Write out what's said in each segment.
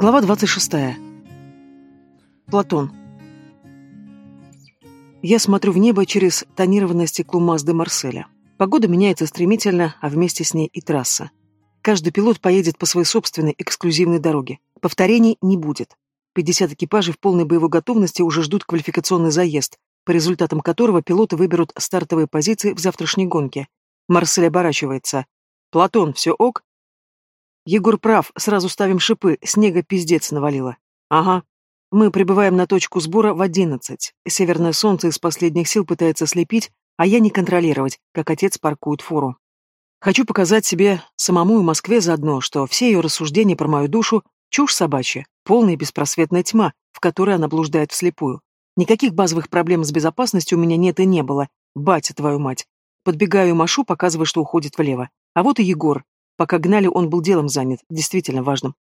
Глава 26. Платон. Я смотрю в небо через тонированное стекло Мазды Марселя. Погода меняется стремительно, а вместе с ней и трасса. Каждый пилот поедет по своей собственной эксклюзивной дороге. Повторений не будет. 50 экипажей в полной боевой готовности уже ждут квалификационный заезд, по результатам которого пилоты выберут стартовые позиции в завтрашней гонке. Марсель оборачивается. «Платон, все ок?» Егор прав, сразу ставим шипы, снега пиздец навалило. Ага. Мы прибываем на точку сбора в одиннадцать. Северное солнце из последних сил пытается слепить, а я не контролировать, как отец паркует фуру. Хочу показать себе самому и Москве заодно, что все ее рассуждения про мою душу — чушь собачья, полная беспросветная тьма, в которой она блуждает вслепую. Никаких базовых проблем с безопасностью у меня нет и не было. Батя твою мать. Подбегаю и машу, показывая, что уходит влево. А вот и Егор, Пока гнали, он был делом занят, действительно важным.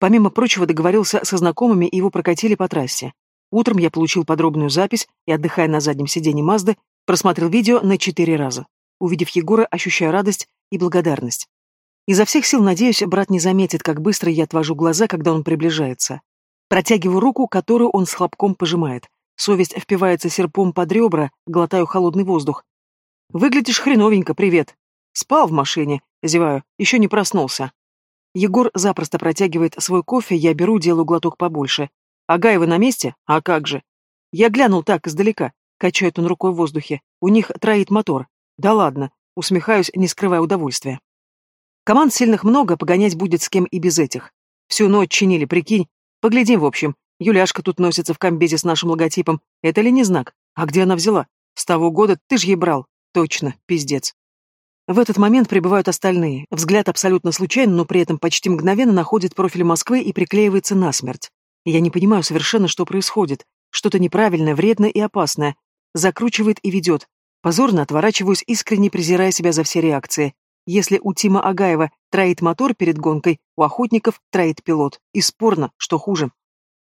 Помимо прочего, договорился со знакомыми, и его прокатили по трассе. Утром я получил подробную запись и, отдыхая на заднем сиденье Мазды, просмотрел видео на четыре раза. Увидев Егора, ощущаю радость и благодарность. Изо всех сил надеюсь, брат не заметит, как быстро я отвожу глаза, когда он приближается. Протягиваю руку, которую он с хлопком пожимает. Совесть впивается серпом под ребра, глотаю холодный воздух. «Выглядишь хреновенько, привет!» «Спал в машине», Зеваю, еще не проснулся. Егор запросто протягивает свой кофе, я беру, делаю глоток побольше. Агаевы на месте? А как же? Я глянул так, издалека. Качает он рукой в воздухе. У них троит мотор. Да ладно. Усмехаюсь, не скрывая удовольствия. Команд сильных много, погонять будет с кем и без этих. Всю ночь чинили, прикинь. Поглядим, в общем. Юляшка тут носится в комбезе с нашим логотипом. Это ли не знак? А где она взяла? С того года ты ж ей брал. Точно, пиздец. В этот момент прибывают остальные. Взгляд абсолютно случайно, но при этом почти мгновенно находит профиль Москвы и приклеивается насмерть. Я не понимаю совершенно, что происходит. Что-то неправильное, вредное и опасное. Закручивает и ведет. Позорно отворачиваюсь, искренне презирая себя за все реакции. Если у Тима Агаева троит мотор перед гонкой, у охотников троит пилот. И спорно, что хуже.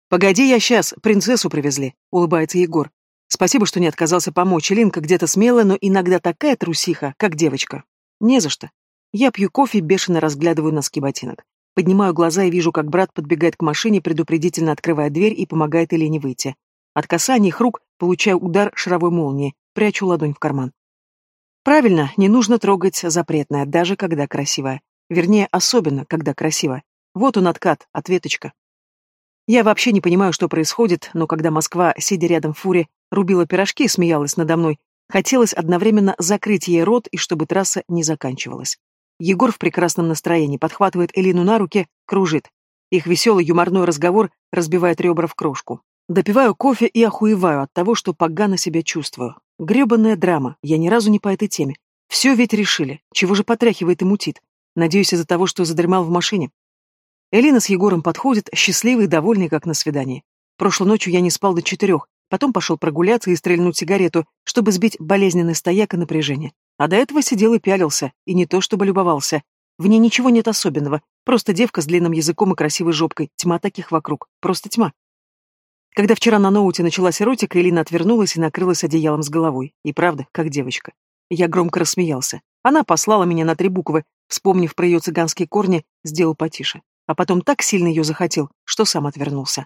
«Погоди, я сейчас, принцессу привезли», — улыбается Егор. Спасибо, что не отказался помочь. Линка где-то смелая, но иногда такая трусиха, как девочка. Не за что. Я пью кофе, бешено разглядываю носки ботинок. Поднимаю глаза и вижу, как брат подбегает к машине, предупредительно открывая дверь и помогает Елене выйти. От касания их рук получаю удар шаровой молнии, прячу ладонь в карман. Правильно, не нужно трогать запретное, даже когда красивое. Вернее, особенно, когда красиво. Вот он откат, ответочка. Я вообще не понимаю, что происходит, но когда Москва, сидя рядом в фуре, рубила пирожки и смеялась надо мной, хотелось одновременно закрыть ей рот и чтобы трасса не заканчивалась. Егор в прекрасном настроении подхватывает Элину на руки, кружит. Их веселый юморной разговор разбивает ребра в крошку. Допиваю кофе и охуеваю от того, что погано себя чувствую. Гребанная драма, я ни разу не по этой теме. Все ведь решили, чего же потряхивает и мутит. Надеюсь, из-за того, что задремал в машине. Элина с Егором подходит, счастливый и довольный, как на свидании. Прошлой ночью я не спал до четырех, потом пошел прогуляться и стрельнуть сигарету, чтобы сбить болезненный стояк и напряжение. А до этого сидел и пялился, и не то чтобы любовался. В ней ничего нет особенного, просто девка с длинным языком и красивой жопкой, тьма таких вокруг, просто тьма. Когда вчера на ноуте началась эротика, Элина отвернулась и накрылась одеялом с головой. И правда, как девочка. Я громко рассмеялся. Она послала меня на три буквы, вспомнив про ее цыганские корни, сделал потише а потом так сильно ее захотел, что сам отвернулся.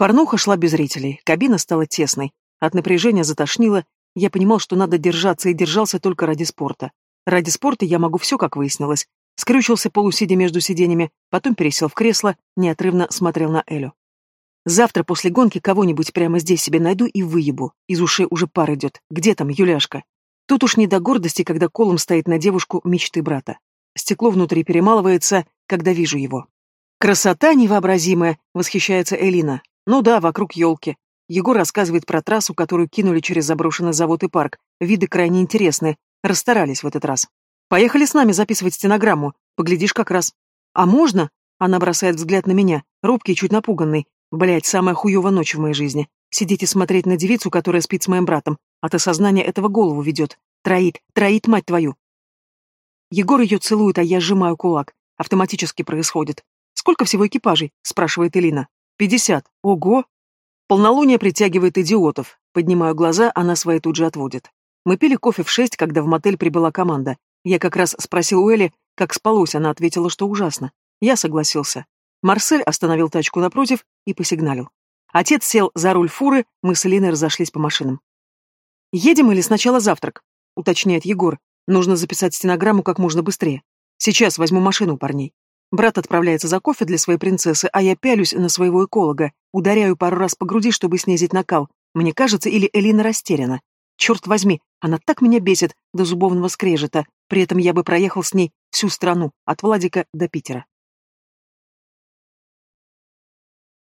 Порнуха шла без зрителей, кабина стала тесной, от напряжения затошнило, я понимал, что надо держаться, и держался только ради спорта. Ради спорта я могу все, как выяснилось. Скрючился полусидя между сиденьями, потом пересел в кресло, неотрывно смотрел на Элю. Завтра после гонки кого-нибудь прямо здесь себе найду и выебу. Из ушей уже пар идет. Где там Юляшка? Тут уж не до гордости, когда колом стоит на девушку мечты брата. Стекло внутри перемалывается, когда вижу его. «Красота невообразимая!» — восхищается Элина. «Ну да, вокруг елки. Егор рассказывает про трассу, которую кинули через заброшенный завод и парк. Виды крайне интересные. Расстарались в этот раз. Поехали с нами записывать стенограмму. Поглядишь как раз. А можно?» Она бросает взгляд на меня, робкий, чуть напуганный. Блять, самая хуёвая ночь в моей жизни. Сидеть и смотреть на девицу, которая спит с моим братом. От осознания этого голову ведет. Троит, троит, мать твою. Егор ее целует, а я сжимаю кулак. Автоматически происходит. «Сколько всего экипажей?» — спрашивает Элина. «Пятьдесят. Ого!» Полнолуние притягивает идиотов. Поднимаю глаза, она свои тут же отводит. Мы пили кофе в шесть, когда в мотель прибыла команда. Я как раз спросил у Эли, как спалось, она ответила, что ужасно. Я согласился. Марсель остановил тачку напротив и посигналил. Отец сел за руль фуры, мы с Элиной разошлись по машинам. «Едем или сначала завтрак?» — уточняет Егор. «Нужно записать стенограмму как можно быстрее. Сейчас возьму машину парней». Брат отправляется за кофе для своей принцессы, а я пялюсь на своего эколога, ударяю пару раз по груди, чтобы снизить накал. Мне кажется, или Элина растеряна. Черт возьми, она так меня бесит до зубовного скрежета, при этом я бы проехал с ней всю страну, от Владика до Питера.